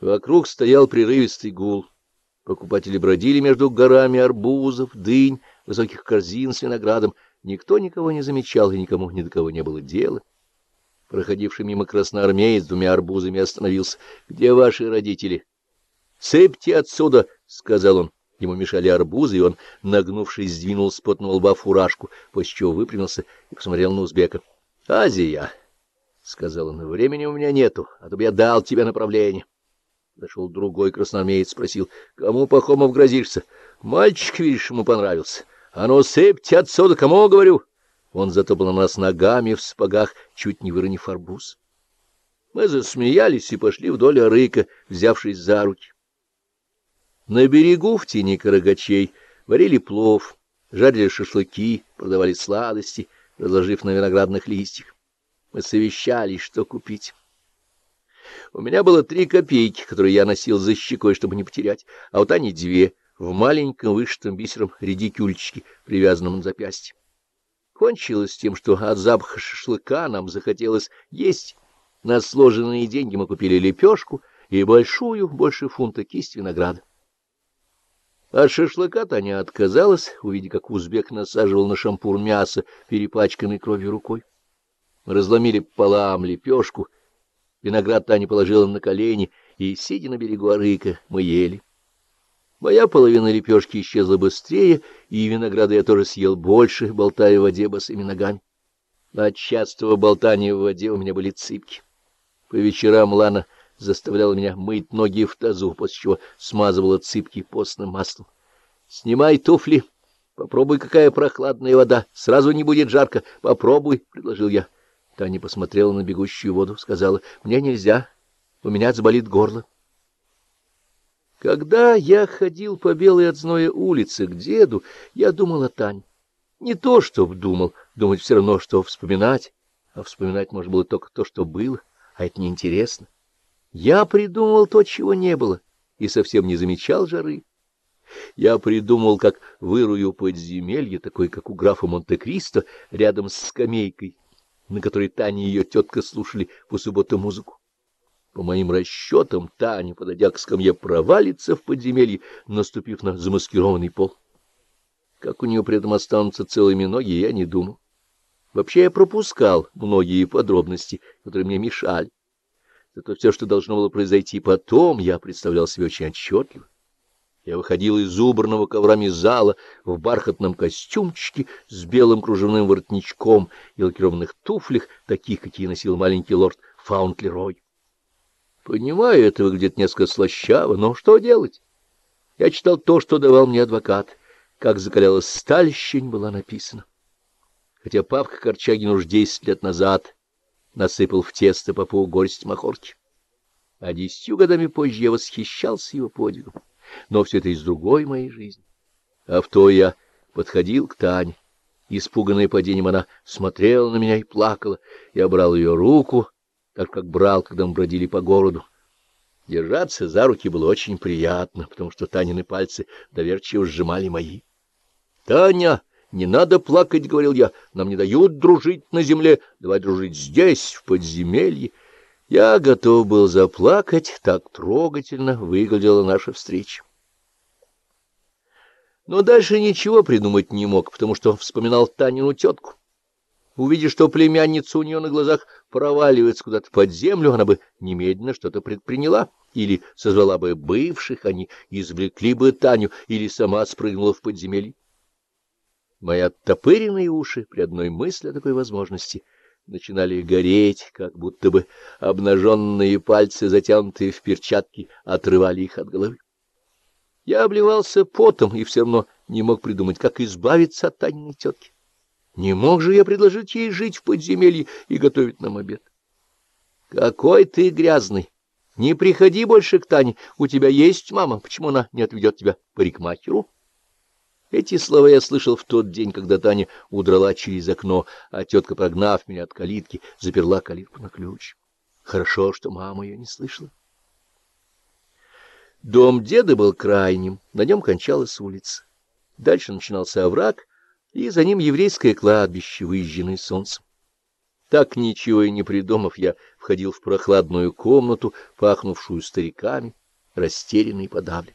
Вокруг стоял прерывистый гул. Покупатели бродили между горами арбузов, дынь, высоких корзин с виноградом. Никто никого не замечал, и никому ни до кого не было дела. Проходивший мимо красноармеец с двумя арбузами остановился. — Где ваши родители? — Сыпьте отсюда, — сказал он. Ему мешали арбузы, и он, нагнувшись, сдвинул с потного лба фуражку, после чего выпрямился и посмотрел на узбека. — Азия, — сказал он, — времени у меня нету, а то бы я дал тебе направление. Дошел другой красноармеец, спросил, — кому Пахомов грозишься? — Мальчик, видишь, ему понравился. — А ну, сыпьте отсюда, кому говорю? Он затопал на нас ногами в спагах, чуть не выронив арбуз. Мы засмеялись и пошли вдоль арыка, взявшись за руки. На берегу в тени карагачей варили плов, жарили шашлыки, продавали сладости, разложив на виноградных листьях. Мы совещались, что купить. У меня было три копейки, которые я носил за щекой, чтобы не потерять, а вот они две, в маленьком вышитом бисером редикюльчике, привязанном на запястье. Кончилось тем, что от запаха шашлыка нам захотелось есть. На сложенные деньги мы купили лепешку и большую, больше фунта, кисть винограда. От шашлыка Таня отказалась, увидя, как узбек насаживал на шампур мясо, перепачканной кровью рукой. Мы разломили пополам лепешку, виноград Таня положила на колени, и, сидя на берегу арыка, мы ели. Моя половина лепешки исчезла быстрее, и винограда я тоже съел больше, болтая в воде босыми ногами. От частого болтания в воде у меня были цыпки. По вечерам Лана заставляла меня мыть ноги в тазу, после чего смазывала цыпки постным маслом. — Снимай туфли, попробуй, какая прохладная вода, сразу не будет жарко, попробуй, — предложил я. Таня посмотрела на бегущую воду, сказала, — мне нельзя, у меня заболит горло. Когда я ходил по белой от зноя улице к деду, я думал о Тане. Не то, что думал, думать все равно, что вспоминать, а вспоминать можно было только то, что было, а это неинтересно. Я придумывал то, чего не было, и совсем не замечал жары. Я придумал, как вырую подземелье, такое, как у графа Монте-Кристо, рядом с скамейкой, на которой Таня и ее тетка слушали по субботу музыку. По моим расчетам, Таня, подойдя к скамье, провалится в подземелье, наступив на замаскированный пол. Как у нее при этом останутся целыми ноги, я не думал. Вообще я пропускал многие подробности, которые мне мешали. Зато все, что должно было произойти потом, я представлял себе очень отчетливо. Я выходил из убранного коврами зала в бархатном костюмчике с белым кружевным воротничком и лакированных туфлях, таких, какие носил маленький лорд Фаунтлерой. Понимаю, это выглядит несколько слащаво, но что делать? Я читал то, что давал мне адвокат. Как закалялась сталь, еще не была написана. Хотя Павка Корчагин уж десять лет назад насыпал в тесто попу горсть махорки. А десятью годами позже я восхищался его подвигом. Но все это из другой моей жизни. А в то я подходил к Тане. Испуганная падением, она смотрела на меня и плакала. Я брал ее руку, так как брал, когда мы бродили по городу. Держаться за руки было очень приятно, потому что Танины пальцы доверчиво сжимали мои. — Таня! Не надо плакать, — говорил я, — нам не дают дружить на земле, давай дружить здесь, в подземелье. Я готов был заплакать, так трогательно выглядела наша встреча. Но дальше ничего придумать не мог, потому что вспоминал Танину тетку. Увидя, что племянница у нее на глазах проваливается куда-то под землю, она бы немедленно что-то предприняла, или созвала бы бывших, они извлекли бы Таню, или сама спрыгнула в подземелье. Мои оттопыренные уши при одной мысли о такой возможности начинали гореть, как будто бы обнаженные пальцы, затянутые в перчатки, отрывали их от головы. Я обливался потом и все равно не мог придумать, как избавиться от Таниной тетки. Не мог же я предложить ей жить в подземелье и готовить нам обед. — Какой ты грязный! Не приходи больше к Тане, у тебя есть мама, почему она не отведет тебя парикмахеру? Эти слова я слышал в тот день, когда Таня удрала через окно, а тетка, прогнав меня от калитки, заперла калитку на ключ. Хорошо, что мама ее не слышала. Дом деда был крайним, на нем кончалась улица. Дальше начинался овраг, и за ним еврейское кладбище, выезженное солнцем. Так ничего и не придумав, я входил в прохладную комнату, пахнувшую стариками, растерянный и подавлен.